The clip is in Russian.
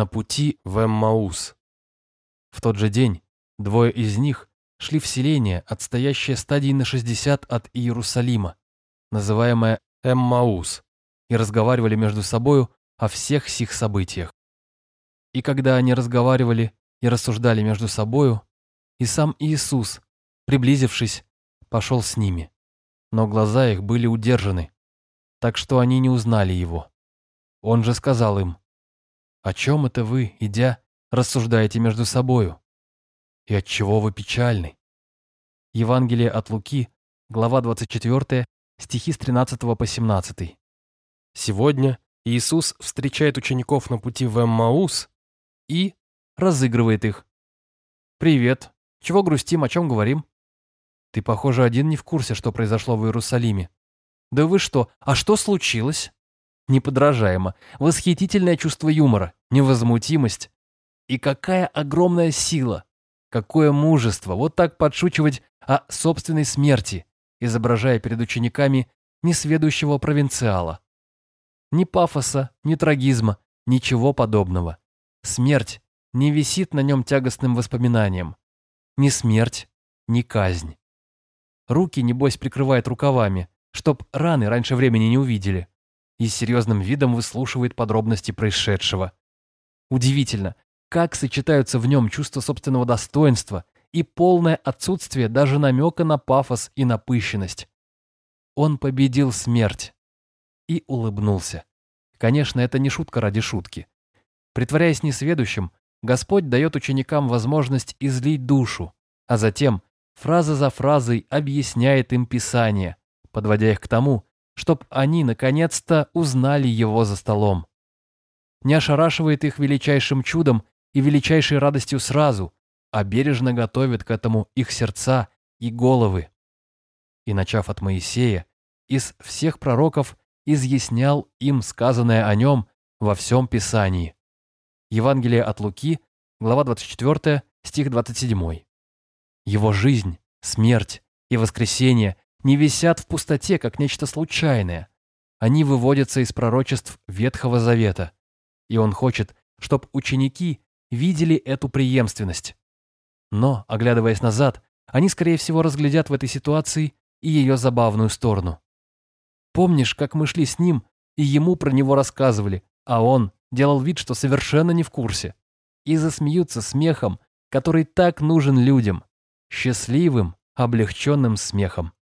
на пути в Эммаус. В тот же день двое из них шли в селение, отстоящее стадии на 60 от Иерусалима, называемое Эммаус, и разговаривали между собою о всех сих событиях. И когда они разговаривали и рассуждали между собою, и сам Иисус, приблизившись, пошел с ними. Но глаза их были удержаны, так что они не узнали его. Он же сказал им, «О чем это вы, идя, рассуждаете между собою? И от чего вы печальны?» Евангелие от Луки, глава 24, стихи с 13 по 17. Сегодня Иисус встречает учеников на пути в Эммаус и разыгрывает их. «Привет. Чего грустим, о чем говорим?» «Ты, похоже, один не в курсе, что произошло в Иерусалиме». «Да вы что? А что случилось?» Неподражаемо. Восхитительное чувство юмора, невозмутимость. И какая огромная сила, какое мужество вот так подшучивать о собственной смерти, изображая перед учениками несведущего провинциала. Ни пафоса, ни трагизма, ничего подобного. Смерть не висит на нем тягостным воспоминанием. Ни смерть, ни казнь. Руки, небось, прикрывает рукавами, чтоб раны раньше времени не увидели, и с серьезным видом выслушивает подробности происшедшего. Удивительно, как сочетаются в нем чувство собственного достоинства и полное отсутствие даже намека на пафос и напыщенность. Он победил смерть и улыбнулся. Конечно, это не шутка ради шутки. Притворяясь несведущим, Господь дает ученикам возможность излить душу, а затем фраза за фразой объясняет им Писание, подводя их к тому, чтоб они наконец-то узнали его за столом. Не ошарашивает их величайшим чудом и величайшей радостью сразу, а бережно готовит к этому их сердца и головы. И начав от Моисея, из всех пророков изъяснял им сказанное о нем во всем Писании. Евангелие от Луки, глава 24, стих 27. Его жизнь, смерть и воскресение не висят в пустоте, как нечто случайное. Они выводятся из пророчеств Ветхого Завета. И он хочет, чтобы ученики видели эту преемственность. Но, оглядываясь назад, они, скорее всего, разглядят в этой ситуации и ее забавную сторону. Помнишь, как мы шли с ним, и ему про него рассказывали, а он делал вид, что совершенно не в курсе. И засмеются смехом, который так нужен людям. Счастливым, облегченным смехом.